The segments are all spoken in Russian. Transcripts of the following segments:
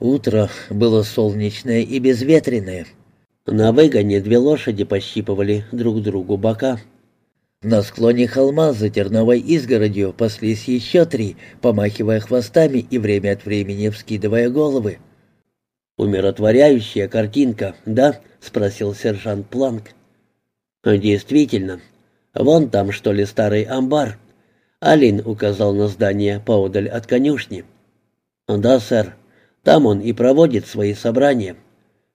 Утро было солнечное и безветренное. На выгоне две лошади пощипывали друг другу бока. На склоне холма за терновой изгородью паслись еще три, помахивая хвостами и время от времени вскидывая головы. «Умиротворяющая картинка, да?» — спросил сержант Планк. «Действительно. Вон там, что ли, старый амбар?» Алин указал на здание поодаль от конюшни. «Да, сэр. Там он и проводит свои собрания.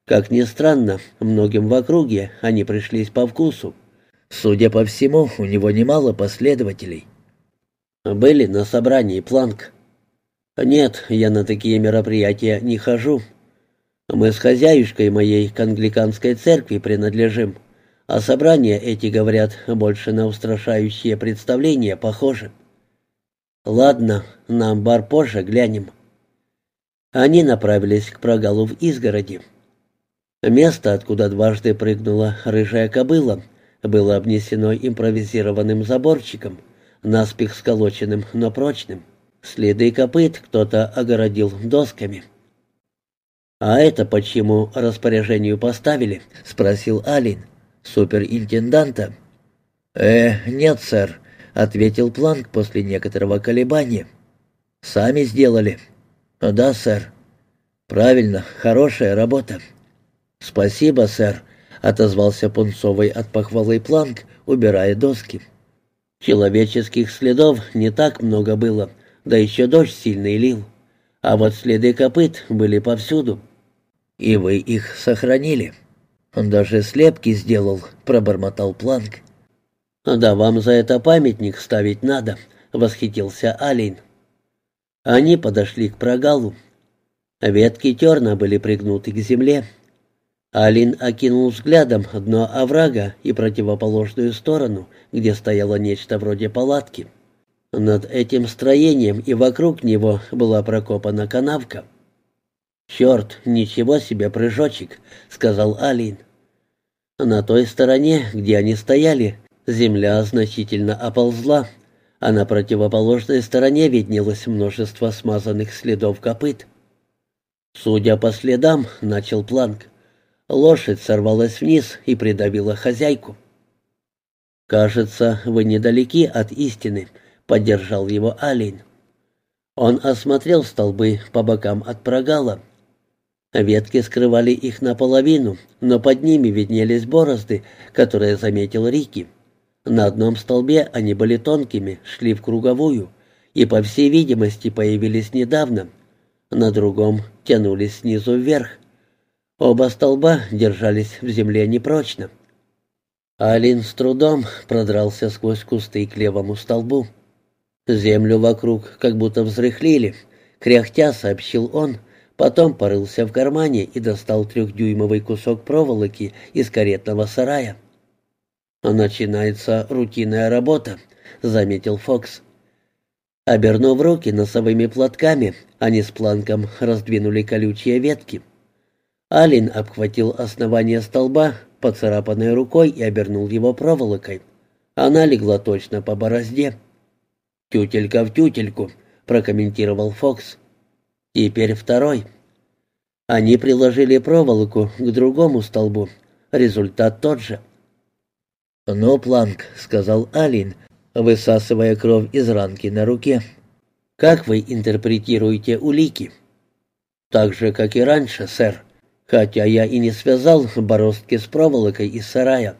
Как ни странно, многим в округе они пришлись по вкусу. Судя по всему, у него немало последователей. Были на собрании Планк. Нет, я на такие мероприятия не хожу. Мы с хозяюшкой моей к англиканской церкви принадлежим, а собрания эти, говорят, больше на устрашающие представления похожи. Ладно, на амбар позже глянем. Они направились к прогалу в изгороди. Место, откуда дважды прыгнула рыжая кобыла, было обнесено импровизированным заборчиком, наспех сколоченным, но прочным. Следы копыт кто-то огородил досками. «А это почему распоряжению поставили?» — спросил Алин. «Суперинтенданта». «Э, нет, сэр», — ответил Планк после некоторого колебания. «Сами сделали». «Да, сэр». «Правильно, хорошая работа». «Спасибо, сэр», — отозвался Пунцовый от похвалы Планк, убирая доски. «Человеческих следов не так много было, да еще дождь сильный лил. А вот следы копыт были повсюду. И вы их сохранили». «Он даже слепки сделал», — пробормотал Планк. «Да вам за это памятник ставить надо», — восхитился Алин. Они подошли к прогалу. Ветки терна были пригнуты к земле. Алин окинул взглядом дно оврага и противоположную сторону, где стояло нечто вроде палатки. Над этим строением и вокруг него была прокопана канавка. «Черт, ничего себе прыжочек», — сказал Алин. На той стороне, где они стояли, земля значительно оползла, а на противоположной стороне виднелось множество смазанных следов копыт. Судя по следам, начал Планк, лошадь сорвалась вниз и придавила хозяйку. «Кажется, вы недалеки от истины», — поддержал его Алин. Он осмотрел столбы по бокам от прогала. Ветки скрывали их наполовину, но под ними виднелись борозды, которые заметил Рики. На одном столбе они были тонкими, шли в круговую и, по всей видимости, появились недавно. На другом тянулись снизу вверх. Оба столба держались в земле непрочно. Алин с трудом продрался сквозь кусты к левому столбу. Землю вокруг как будто взрыхлили. Кряхтя сообщил он, потом порылся в кармане и достал трехдюймовый кусок проволоки из каретного сарая. «Начинается рутинная работа», — заметил Фокс. Обернув руки носовыми платками, они с планком раздвинули колючие ветки. Алин обхватил основание столба, поцарапанной рукой, и обернул его проволокой. Она легла точно по борозде. «Тютелька в тютельку», — прокомментировал Фокс. «Теперь второй». Они приложили проволоку к другому столбу. Результат тот же — «Ну, Планк», — сказал Алин, высасывая кровь из ранки на руке. «Как вы интерпретируете улики?» «Так же, как и раньше, сэр. Хотя я и не связал бороздки с проволокой из сарая.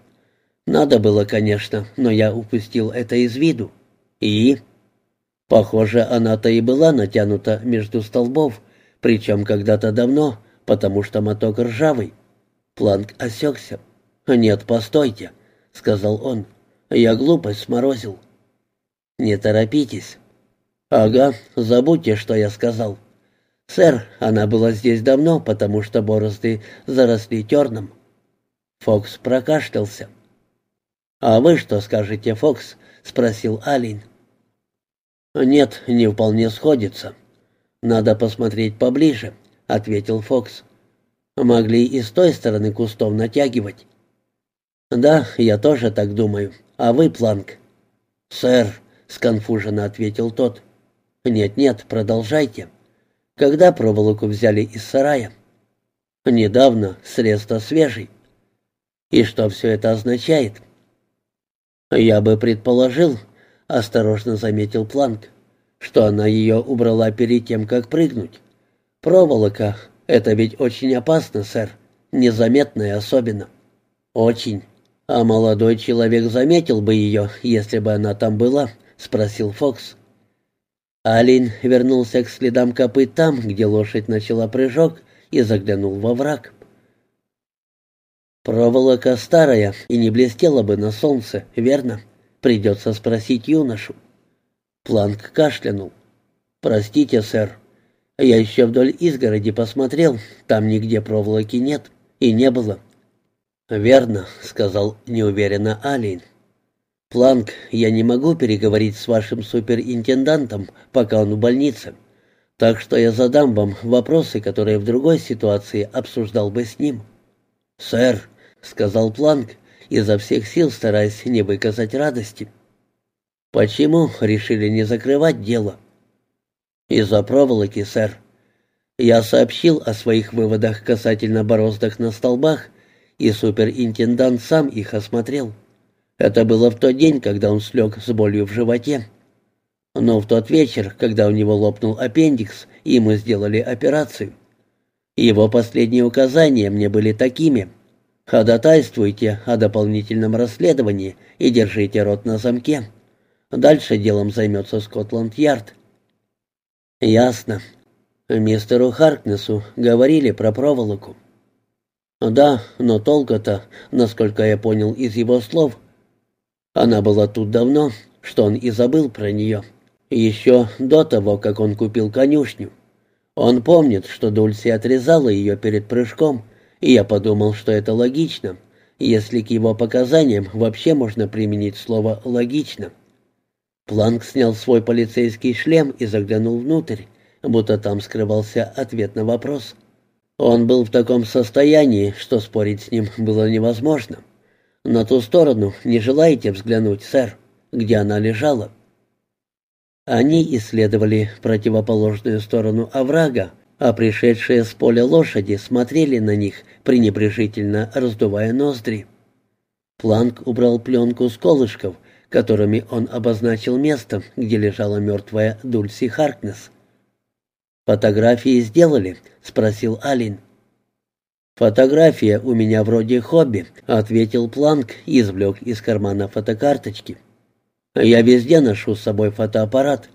Надо было, конечно, но я упустил это из виду. И...» «Похоже, она-то и была натянута между столбов, причем когда-то давно, потому что моток ржавый». Планк осекся. «Нет, постойте». — сказал он. «Я глупость сморозил». «Не торопитесь». «Ага, забудьте, что я сказал». «Сэр, она была здесь давно, потому что борозды заросли терном». Фокс прокашлялся. «А вы что скажете, Фокс?» — спросил Алин. «Нет, не вполне сходится. Надо посмотреть поближе», — ответил Фокс. «Могли и с той стороны кустов натягивать. «Да, я тоже так думаю. А вы, Планк?» «Сэр», — сконфуженно ответил тот. «Нет-нет, продолжайте». Когда проволоку взяли из сарая? Недавно, средство свежий. И что все это означает? Я бы предположил, осторожно заметил Планк, что она ее убрала перед тем, как прыгнуть. Проволока — это ведь очень опасно, сэр, незаметная особенно. Очень. А молодой человек заметил бы ее, если бы она там была, спросил Фокс. Алин вернулся к следам копыт там, где лошадь начала прыжок, и заглянул во враг. «Проволока старая и не блестела бы на солнце, верно? Придется спросить юношу». Планк кашлянул. «Простите, сэр. Я еще вдоль изгороди посмотрел, там нигде проволоки нет и не было». «Верно», — сказал неуверенно Алин. «Планк, я не могу переговорить с вашим суперинтендантом, пока он в больнице. Так что я задам вам вопросы, которые в другой ситуации обсуждал бы с ним». «Сэр», — сказал Планк, изо всех сил стараясь не выказать радости. «Почему решили не закрывать дело?» «Из-за проволоки, сэр. Я сообщил о своих выводах касательно бороздок на столбах, и суперинтендант сам их осмотрел. Это было в тот день, когда он слег с болью в животе. Но в тот вечер, когда у него лопнул аппендикс, и мы сделали операцию. Его последние указания мне были такими. Ходатайствуйте о дополнительном расследовании и держите рот на замке. Дальше делом займется Скотланд-Ярд. Ясно. Мистеру Харкнесу говорили про проволоку. Да, но толка-то, насколько я понял из его слов, она была тут давно, что он и забыл про нее. Еще до того, как он купил конюшню. Он помнит, что Дульси отрезала ее перед прыжком, и я подумал, что это логично, если к его показаниям вообще можно применить слово «логично». Планк снял свой полицейский шлем и заглянул внутрь, будто там скрывался ответ на вопрос. Он был в таком состоянии, что спорить с ним было невозможно. На ту сторону не желаете взглянуть, сэр, где она лежала?» Они исследовали противоположную сторону оврага, а пришедшие с поля лошади смотрели на них, пренебрежительно раздувая ноздри. Планк убрал пленку с колышков, которыми он обозначил место, где лежала мертвая Дульси Харкнес. «Фотографии сделали?» — спросил Алин. «Фотография у меня вроде хобби», — ответил Планк и извлек из кармана фотокарточки. «Я везде ношу с собой фотоаппарат.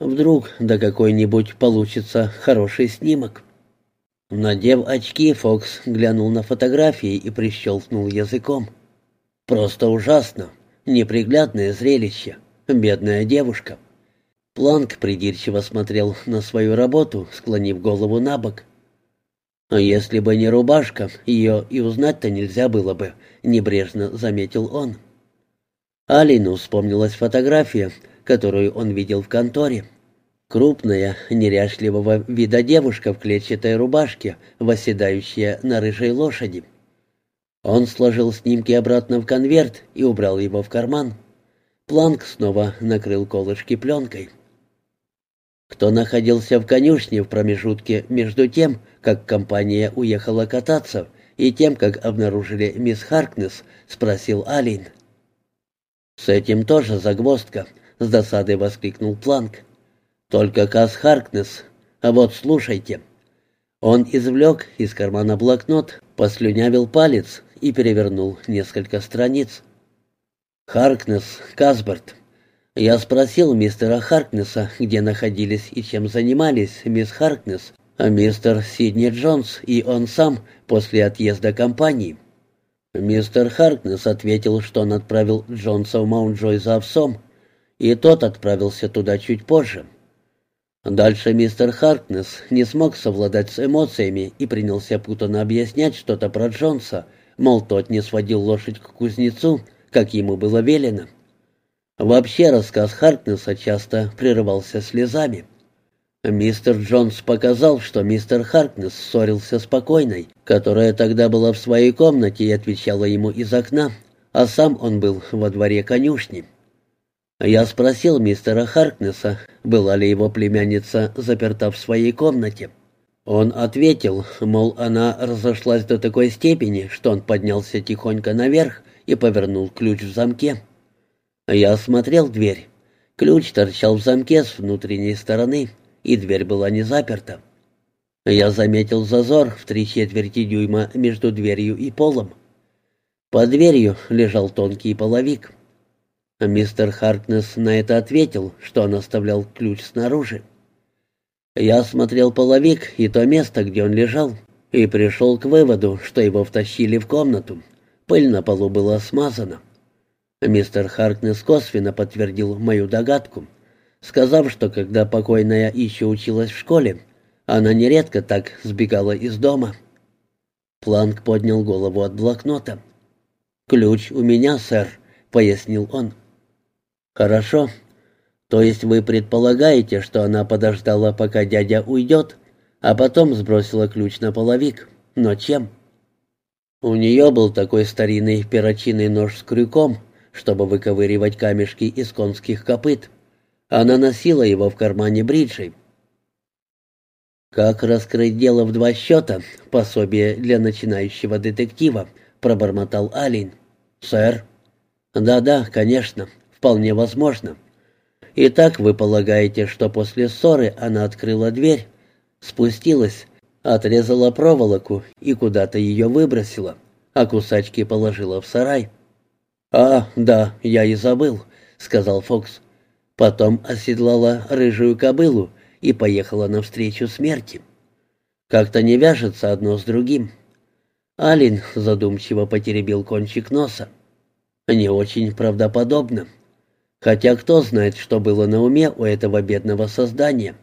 Вдруг да какой-нибудь получится хороший снимок». Надев очки, Фокс глянул на фотографии и прищелкнул языком. «Просто ужасно. Неприглядное зрелище. Бедная девушка». Планк придирчиво смотрел на свою работу, склонив голову на бок. «А если бы не рубашка, ее и узнать-то нельзя было бы», — небрежно заметил он. Алину вспомнилась фотография, которую он видел в конторе. Крупная, неряшливого вида девушка в клетчатой рубашке, восседающая на рыжей лошади. Он сложил снимки обратно в конверт и убрал его в карман. Планк снова накрыл колышки пленкой. Кто находился в конюшне в промежутке между тем, как компания уехала кататься, и тем, как обнаружили мисс Харкнес, спросил Алин. «С этим тоже загвоздка», — с досадой воскликнул Планк. «Только Кас Харкнес. А вот слушайте». Он извлек из кармана блокнот, послюнявил палец и перевернул несколько страниц. «Харкнес, Касберт, я спросил мистера Харкнесса, где находились и чем занимались мисс Харкнес, а мистер Сидни Джонс и он сам после отъезда компании. Мистер Харкнес ответил, что он отправил Джонса в Маунт-Джой за овсом, и тот отправился туда чуть позже. Дальше мистер Харкнес не смог совладать с эмоциями и принялся путанно объяснять что-то про Джонса, мол, тот не сводил лошадь к кузнецу, как ему было велено. Вообще рассказ Харкнесса часто прерывался слезами. Мистер Джонс показал, что мистер Харкнесс ссорился с покойной, которая тогда была в своей комнате и отвечала ему из окна, а сам он был во дворе конюшни. Я спросил мистера Харкнесса, была ли его племянница заперта в своей комнате. Он ответил, мол, она разошлась до такой степени, что он поднялся тихонько наверх и повернул ключ в замке. Я осмотрел дверь. Ключ торчал в замке с внутренней стороны, и дверь была не заперта. Я заметил зазор в три четверти дюйма между дверью и полом. Под дверью лежал тонкий половик. Мистер Харкнес на это ответил, что он оставлял ключ снаружи. Я осмотрел половик и то место, где он лежал, и пришел к выводу, что его втащили в комнату. Пыль на полу была смазана. Мистер Харкнес косвенно подтвердил мою догадку, сказав, что когда покойная еще училась в школе, она нередко так сбегала из дома. Планк поднял голову от блокнота. «Ключ у меня, сэр», — пояснил он. «Хорошо. То есть вы предполагаете, что она подождала, пока дядя уйдет, а потом сбросила ключ на половик? Но чем?» «У нее был такой старинный перочинный нож с крюком», чтобы выковыривать камешки из конских копыт. Она носила его в кармане бриджей. «Как раскрыть дело в два счета? Пособие для начинающего детектива», — пробормотал Алин. «Сэр?» «Да-да, конечно, вполне возможно. Итак, вы полагаете, что после ссоры она открыла дверь, спустилась, отрезала проволоку и куда-то ее выбросила, а кусачки положила в сарай?» «А, да, я и забыл», — сказал Фокс. Потом оседлала рыжую кобылу и поехала навстречу смерти. Как-то не вяжется одно с другим. Алин задумчиво потеребил кончик носа. Не очень правдоподобно. Хотя кто знает, что было на уме у этого бедного создания.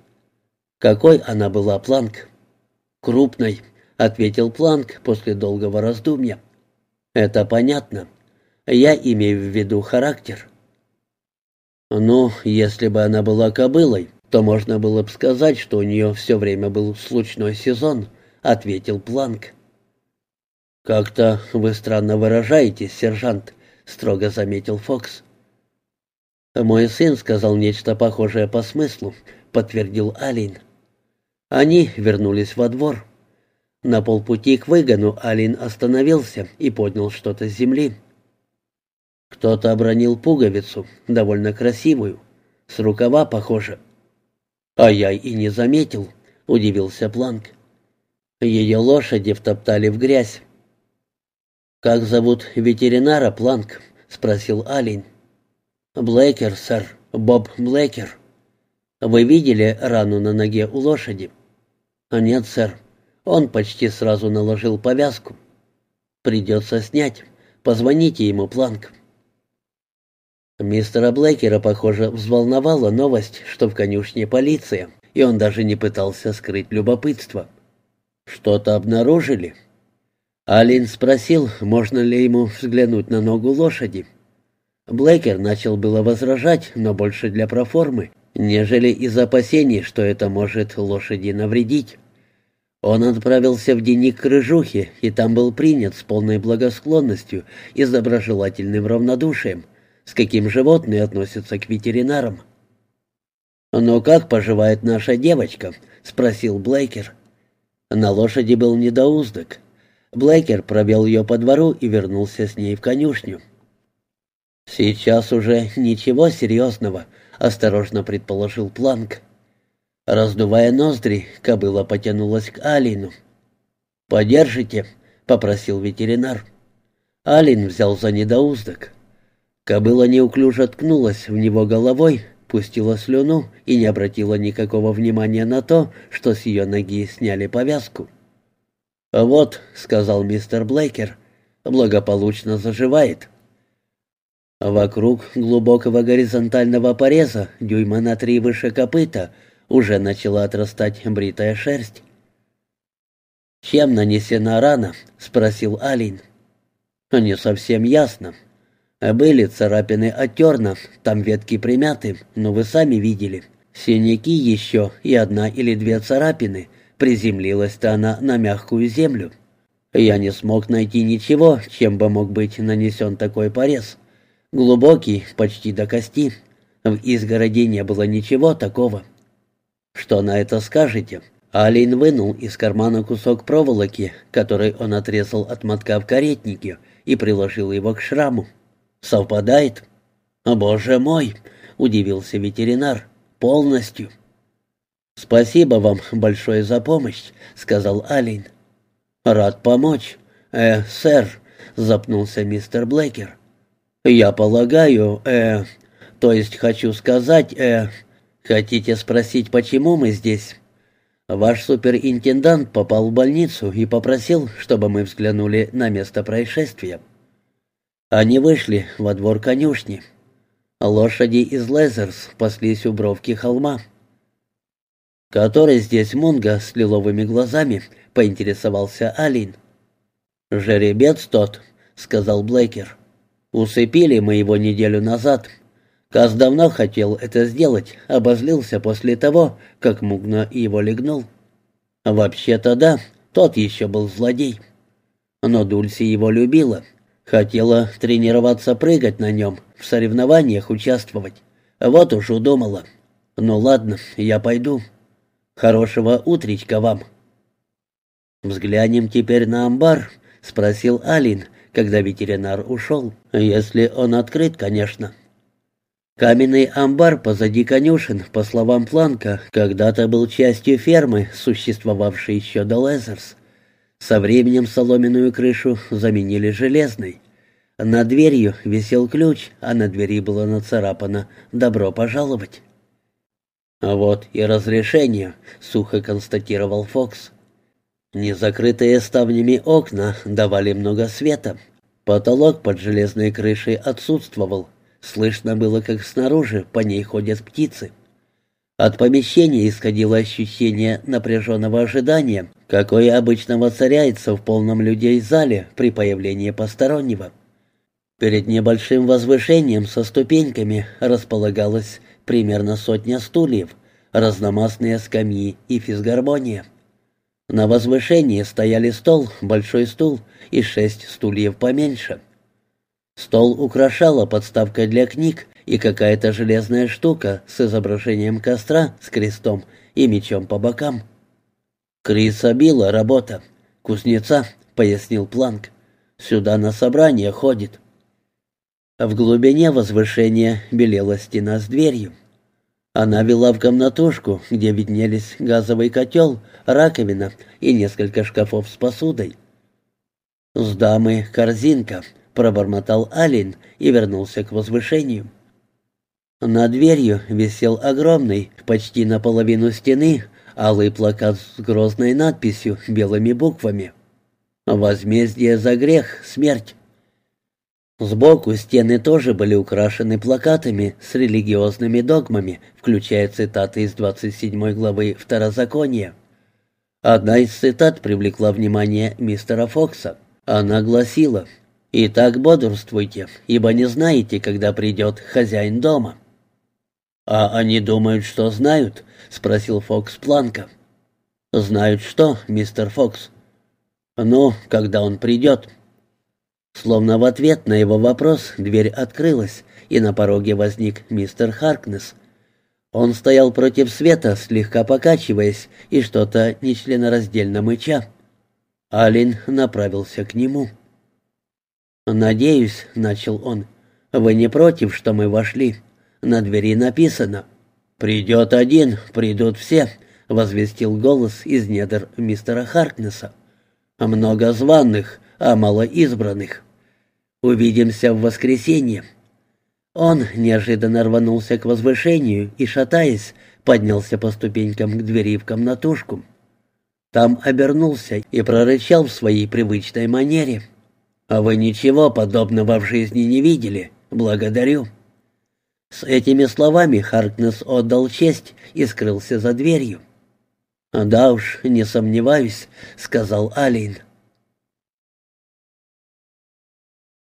Какой она была, Планк? Крупной, ответил Планк после долгого раздумья. Это понятно. Я имею в виду характер. Ну, если бы она была кобылой, то можно было бы сказать, что у нее все время был случной сезон, ответил Планк. Как-то вы странно выражаетесь, сержант, строго заметил Фокс. Мой сын сказал нечто похожее по смыслу, подтвердил Алин. Они вернулись во двор. На полпути к выгону Алин остановился и поднял что-то с земли. Кто-то обронил пуговицу, довольно красивую, с рукава похоже. А я и не заметил, удивился Планк. Ее лошади втоптали в грязь. «Как зовут ветеринара, Планк?» — спросил Алин. «Блэкер, сэр, Боб Блэкер. Вы видели рану на ноге у лошади?» «Нет, сэр. Он почти сразу наложил повязку. Придется снять. Позвоните ему, Планк». Мистера Блэкера, похоже, взволновала новость, что в конюшне полиция, и он даже не пытался скрыть любопытство. «Что-то обнаружили?» Алин спросил, можно ли ему взглянуть на ногу лошади. Блэкер начал было возражать, но больше для проформы, нежели из опасений, что это может лошади навредить. Он отправился в денник Рыжухе, и там был принят с полной благосклонностью и доброжелательным равнодушием, с каким животные относятся к ветеринарам. «Но как поживает наша девочка?» — спросил Блейкер. На лошади был недоуздок. Блейкер провел ее по двору и вернулся с ней в конюшню. «Сейчас уже ничего серьезного», — осторожно предположил Планк. Раздувая ноздри, кобыла потянулась к Алину. «Подержите», — попросил ветеринар. Алин взял за недоуздок. Кобыла неуклюже ткнулась в него головой, пустила слюну и не обратила никакого внимания на то, что с ее ноги сняли повязку. «Вот», — сказал мистер Блейкер, — «благополучно заживает». Вокруг глубокого горизонтального пореза, дюйма на три выше копыта, уже начала отрастать бритая шерсть. «Чем нанесена рана?» — спросил Алин. «Не совсем ясно. Были царапины от терна, там ветки примяты, но вы сами видели. Синяки еще и одна или две царапины. Приземлилась-то она на мягкую землю. Я не смог найти ничего, чем бы мог быть нанесен такой порез. Глубокий, почти до кости. В изгороди не было ничего такого. Что на это скажете? Алин вынул из кармана кусок проволоки, который он отрезал от мотка в каретнике, и приложил его к шраму. «Совпадает?» «Боже мой!» — удивился ветеринар. «Полностью!» «Спасибо вам большое за помощь», — сказал Алин. «Рад помочь. Э, сэр», — запнулся мистер Блейкер. «Я полагаю, э, то есть хочу сказать, э, хотите спросить, почему мы здесь?» Ваш суперинтендант попал в больницу и попросил, чтобы мы взглянули на место происшествия. Они вышли во двор конюшни. Лошади из Лезерс паслись у бровки холма. «Который здесь Мунга с лиловыми глазами?» — поинтересовался Алин. «Жеребец тот», — сказал Блейкер. «Усыпили мы его неделю назад. Каз давно хотел это сделать, обозлился после того, как Мугна его легнул. Вообще-то да, тот еще был злодей. Но Дульси его любила. Хотела тренироваться прыгать на нем, в соревнованиях участвовать. Вот уж удумала. Ну ладно, я пойду. Хорошего утречка вам. «Взглянем теперь на амбар», — спросил Алин, когда ветеринар ушел. «Если он открыт, конечно». Каменный амбар позади конюшен, по словам Планка, когда-то был частью фермы, существовавшей еще до Лезерс. Со временем соломенную крышу заменили железной. Над дверью висел ключ, а на двери было нацарапано «Добро пожаловать». «А «Вот и разрешение», — сухо констатировал Фокс. Незакрытые ставнями окна давали много света. Потолок под железной крышей отсутствовал. Слышно было, как снаружи по ней ходят птицы. От помещения исходило ощущение напряженного ожидания, какое обычно воцаряется в полном людей зале при появлении постороннего. Перед небольшим возвышением со ступеньками располагалась примерно сотня стульев, разномастные скамьи и физгармония. На возвышении стояли стол, большой стул и шесть стульев поменьше. Стол украшала подставка для книг и какая-то железная штука с изображением костра с крестом и мечом по бокам. «Криса Билла работа. Кузнеца», — пояснил Планк. «Сюда на собрание ходит». В глубине возвышения белела стена с дверью. Она вела в комнатушку, где виднелись газовый котел, раковина и несколько шкафов с посудой. С дамы корзинка, пробормотал Алин и вернулся к возвышению. Над дверью висел огромный, почти наполовину стены, алый плакат с грозной надписью белыми буквами. «Возмездие за грех, смерть». Сбоку стены тоже были украшены плакатами с религиозными догмами, включая цитаты из 27 главы Второзакония. Одна из цитат привлекла внимание мистера Фокса. Она гласила Итак, бодрствуйте, ибо не знаете, когда придет хозяин дома». «А они думают, что знают?» — спросил Фокс Планка. «Знают что, мистер Фокс?» «Ну, когда он придет?» Словно в ответ на его вопрос дверь открылась, и на пороге возник мистер Харкнес. Он стоял против света, слегка покачиваясь, и что-то нечленораздельно мыча. Алин направился к нему. «Надеюсь», — начал он, — «вы не против, что мы вошли? На двери написано». «Придет один, придут все», — возвестил голос из недр мистера Харкнесса. «Много званных, а мало избранных. Увидимся в воскресенье». Он неожиданно рванулся к возвышению и, шатаясь, поднялся по ступенькам к двери в комнатушку. Там обернулся и прорычал в своей привычной манере — «А вы ничего подобного в жизни не видели? Благодарю». С этими словами Харкнес отдал честь и скрылся за дверью. «Да уж, не сомневаюсь», — сказал Алин.